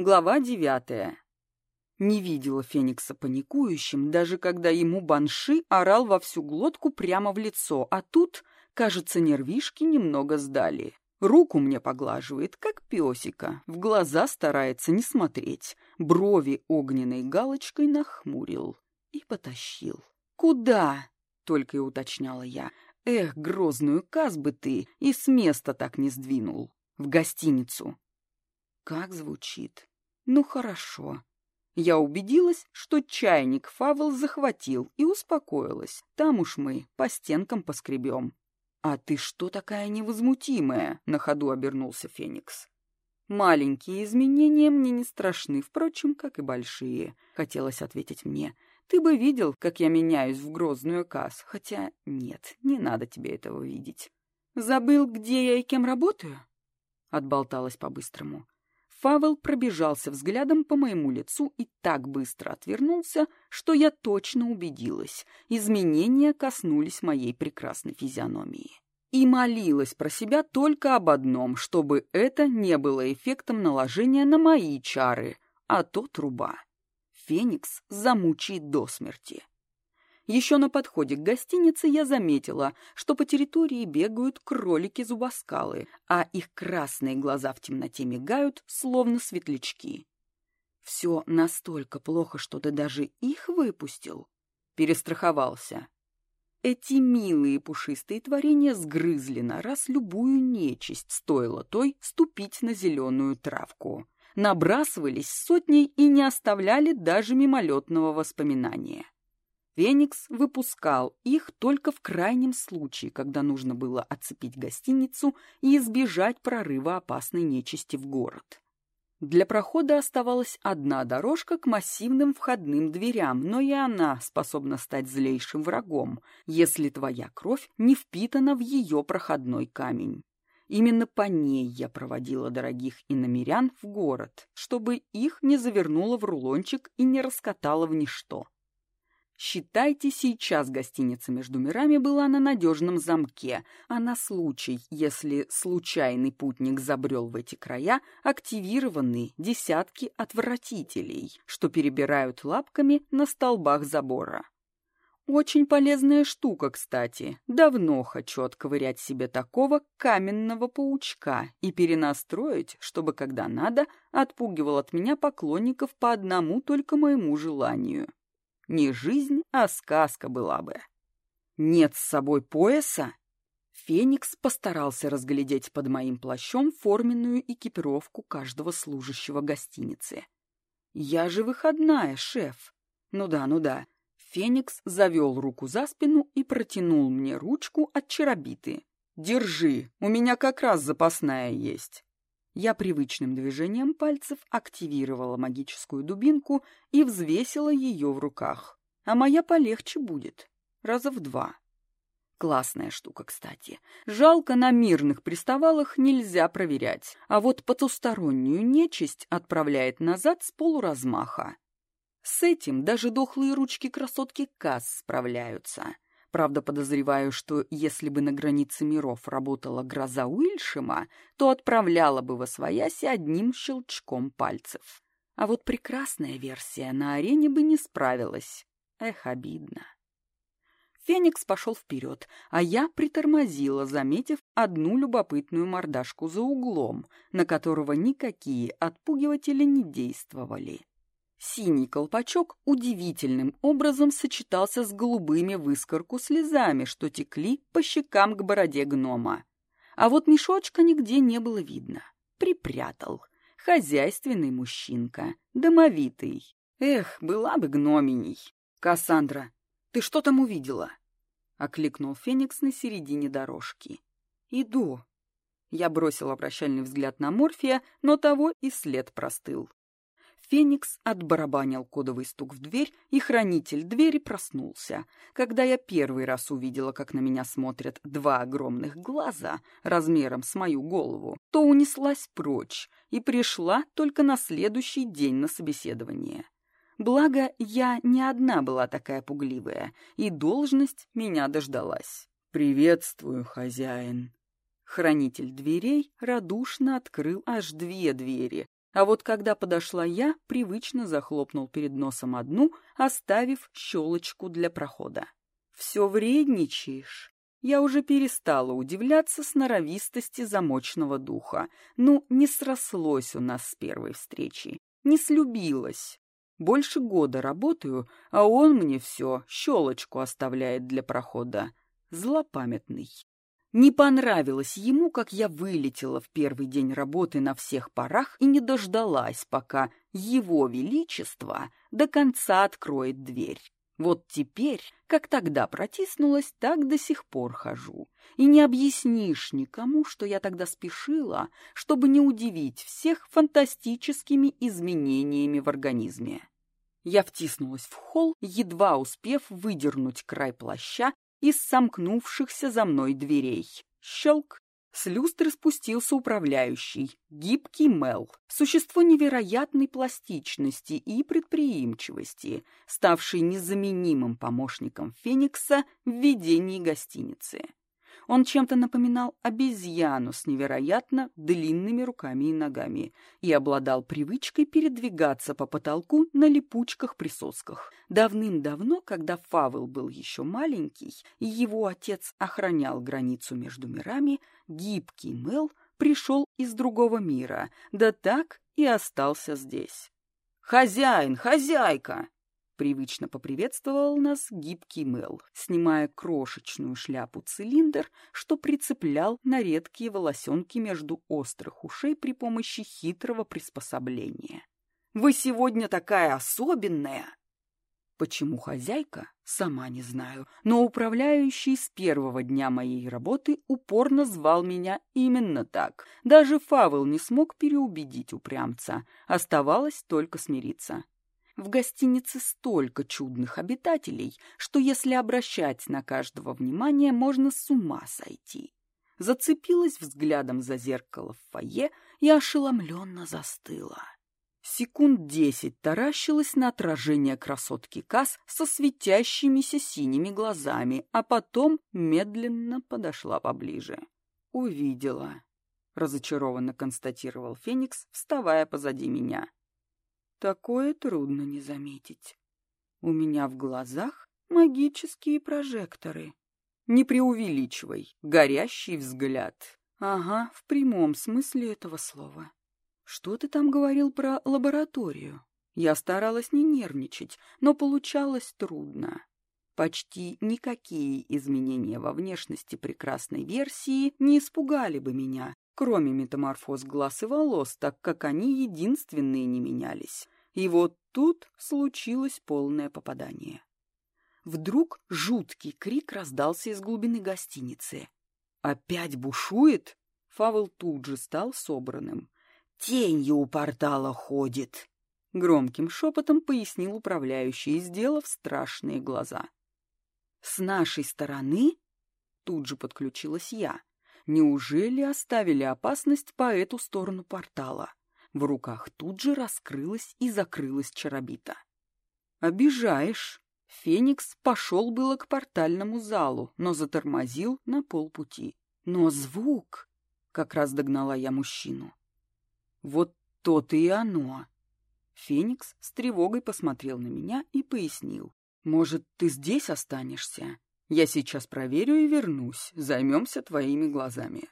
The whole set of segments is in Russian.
Глава девятая. Не видела Феникса паникующим, даже когда ему банши орал во всю глотку прямо в лицо, а тут, кажется, нервишки немного сдали. Руку мне поглаживает, как песика, в глаза старается не смотреть, брови огненной галочкой нахмурил и потащил. «Куда?» — только и уточняла я. «Эх, грозную каз бы ты и с места так не сдвинул. В гостиницу». Как звучит. Ну, хорошо. Я убедилась, что чайник Фавел захватил и успокоилась. Там уж мы по стенкам поскребем. «А ты что такая невозмутимая?» — на ходу обернулся Феникс. «Маленькие изменения мне не страшны, впрочем, как и большие», — хотелось ответить мне. «Ты бы видел, как я меняюсь в грозную касс, хотя нет, не надо тебе этого видеть». «Забыл, где я и кем работаю?» — отболталась по-быстрому. Фавел пробежался взглядом по моему лицу и так быстро отвернулся, что я точно убедилась. Изменения коснулись моей прекрасной физиономии. И молилась про себя только об одном, чтобы это не было эффектом наложения на мои чары, а то труба. Феникс замучает до смерти. Еще на подходе к гостинице я заметила, что по территории бегают кролики-зубоскалы, а их красные глаза в темноте мигают, словно светлячки. Все настолько плохо, что ты даже их выпустил. Перестраховался. Эти милые пушистые творения сгрызли на раз любую нечисть, стоило той ступить на зеленую травку. Набрасывались сотней и не оставляли даже мимолетного воспоминания. Феникс выпускал их только в крайнем случае, когда нужно было оцепить гостиницу и избежать прорыва опасной нечисти в город. Для прохода оставалась одна дорожка к массивным входным дверям, но и она способна стать злейшим врагом, если твоя кровь не впитана в ее проходной камень. Именно по ней я проводила дорогих иномерян в город, чтобы их не завернуло в рулончик и не раскатало в ничто. Считайте, сейчас гостиница между мирами была на надежном замке, а на случай, если случайный путник забрел в эти края, активированы десятки отвратителей, что перебирают лапками на столбах забора. Очень полезная штука, кстати. Давно хочу отковырять себе такого каменного паучка и перенастроить, чтобы, когда надо, отпугивал от меня поклонников по одному только моему желанию. Не жизнь, а сказка была бы. Нет с собой пояса? Феникс постарался разглядеть под моим плащом форменную экипировку каждого служащего гостиницы. «Я же выходная, шеф!» «Ну да, ну да». Феникс завел руку за спину и протянул мне ручку от чаробиты. «Держи, у меня как раз запасная есть». Я привычным движением пальцев активировала магическую дубинку и взвесила ее в руках. А моя полегче будет. Раза в два. Классная штука, кстати. Жалко, на мирных приставалах нельзя проверять, а вот потустороннюю нечисть отправляет назад с полуразмаха. С этим даже дохлые ручки красотки Касс справляются. Правда, подозреваю, что если бы на границе миров работала гроза Уильшема, то отправляла бы во свояси одним щелчком пальцев. А вот прекрасная версия на арене бы не справилась. Эх, обидно. Феникс пошел вперед, а я притормозила, заметив одну любопытную мордашку за углом, на которого никакие отпугиватели не действовали. Синий колпачок удивительным образом сочетался с голубыми выскорку слезами, что текли по щекам к бороде гнома. А вот мешочка нигде не было видно. Припрятал. Хозяйственный мужчинка, домовитый. Эх, была бы гноминей. «Кассандра, ты что там увидела?» — окликнул Феникс на середине дорожки. «Иду». Я бросил прощальный взгляд на Морфия, но того и след простыл. Феникс отбарабанил кодовый стук в дверь, и хранитель двери проснулся. Когда я первый раз увидела, как на меня смотрят два огромных глаза размером с мою голову, то унеслась прочь и пришла только на следующий день на собеседование. Благо, я не одна была такая пугливая, и должность меня дождалась. «Приветствую, хозяин!» Хранитель дверей радушно открыл аж две двери, А вот когда подошла я, привычно захлопнул перед носом одну, оставив щелочку для прохода. «Все вредничаешь». Я уже перестала удивляться сноровистости замочного духа. Ну, не срослось у нас с первой встречи, не слюбилась. Больше года работаю, а он мне все щелочку оставляет для прохода. Злопамятный. Не понравилось ему, как я вылетела в первый день работы на всех парах и не дождалась, пока его величество до конца откроет дверь. Вот теперь, как тогда протиснулась, так до сих пор хожу. И не объяснишь никому, что я тогда спешила, чтобы не удивить всех фантастическими изменениями в организме. Я втиснулась в холл, едва успев выдернуть край плаща из сомкнувшихся за мной дверей. Щелк! С люстры спустился управляющий, гибкий Мел, существо невероятной пластичности и предприимчивости, ставший незаменимым помощником Феникса в ведении гостиницы. Он чем-то напоминал обезьяну с невероятно длинными руками и ногами и обладал привычкой передвигаться по потолку на липучках-присосках. Давным-давно, когда Фавел был еще маленький, и его отец охранял границу между мирами, гибкий Мел пришел из другого мира, да так и остался здесь. «Хозяин, хозяйка!» Привычно поприветствовал нас гибкий Мел, снимая крошечную шляпу-цилиндр, что прицеплял на редкие волосенки между острых ушей при помощи хитрого приспособления. «Вы сегодня такая особенная!» Почему хозяйка, сама не знаю, но управляющий с первого дня моей работы упорно звал меня именно так. Даже Фавел не смог переубедить упрямца, оставалось только смириться. В гостинице столько чудных обитателей, что если обращать на каждого внимание, можно с ума сойти. Зацепилась взглядом за зеркало в фойе и ошеломленно застыла. Секунд десять таращилась на отражение красотки Кас со светящимися синими глазами, а потом медленно подошла поближе. «Увидела», — разочарованно констатировал Феникс, вставая позади меня. Такое трудно не заметить. У меня в глазах магические прожекторы. Не преувеличивай. Горящий взгляд. Ага, в прямом смысле этого слова. Что ты там говорил про лабораторию? Я старалась не нервничать, но получалось трудно. Почти никакие изменения во внешности прекрасной версии не испугали бы меня, кроме метаморфоз глаз и волос, так как они единственные не менялись. И вот тут случилось полное попадание. Вдруг жуткий крик раздался из глубины гостиницы. «Опять бушует?» Фавел тут же стал собранным. «Тенью у портала ходит!» Громким шепотом пояснил управляющий, сделав страшные глаза. «С нашей стороны?» Тут же подключилась я. Неужели оставили опасность по эту сторону портала? В руках тут же раскрылась и закрылась чарабита. «Обижаешь!» Феникс пошел было к портальному залу, но затормозил на полпути. «Но звук!» — как раз догнала я мужчину. «Вот то-то и оно!» Феникс с тревогой посмотрел на меня и пояснил. «Может, ты здесь останешься? Я сейчас проверю и вернусь. Займемся твоими глазами».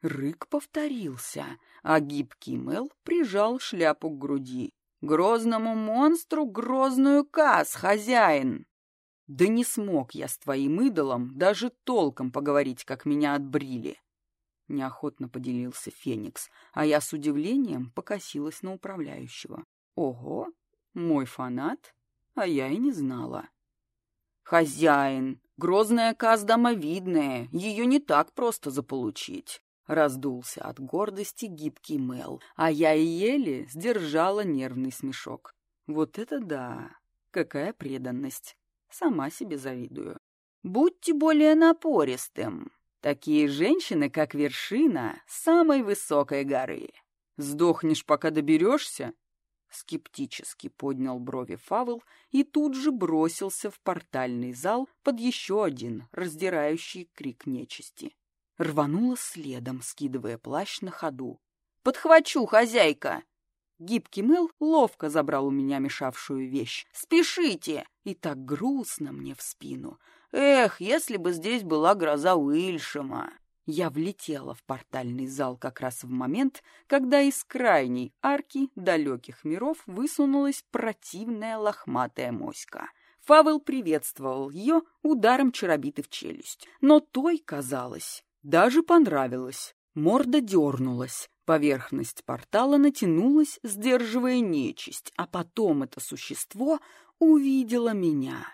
Рык повторился, а гибкий Мел прижал шляпу к груди. «Грозному монстру грозную каз, хозяин!» «Да не смог я с твоим идолом даже толком поговорить, как меня отбрили!» Неохотно поделился Феникс, а я с удивлением покосилась на управляющего. «Ого! Мой фанат? А я и не знала!» «Хозяин! Грозная каз домовидная, ее не так просто заполучить!» Раздулся от гордости гибкий Мел, а я еле сдержала нервный смешок. Вот это да! Какая преданность! Сама себе завидую. Будьте более напористым. Такие женщины, как вершина самой высокой горы. Сдохнешь, пока доберешься? Скептически поднял брови Фавел и тут же бросился в портальный зал под еще один раздирающий крик нечисти. Рванула следом, скидывая плащ на ходу. «Подхвачу, хозяйка!» Гибкий Мэл ловко забрал у меня мешавшую вещь. «Спешите!» И так грустно мне в спину. «Эх, если бы здесь была гроза Уильшема!» Я влетела в портальный зал как раз в момент, когда из крайней арки далеких миров высунулась противная лохматая моська. Фавел приветствовал ее ударом чаробиты в челюсть, но той, казалось, даже понравилось. Морда дернулась, поверхность портала натянулась, сдерживая нечисть, а потом это существо увидело меня.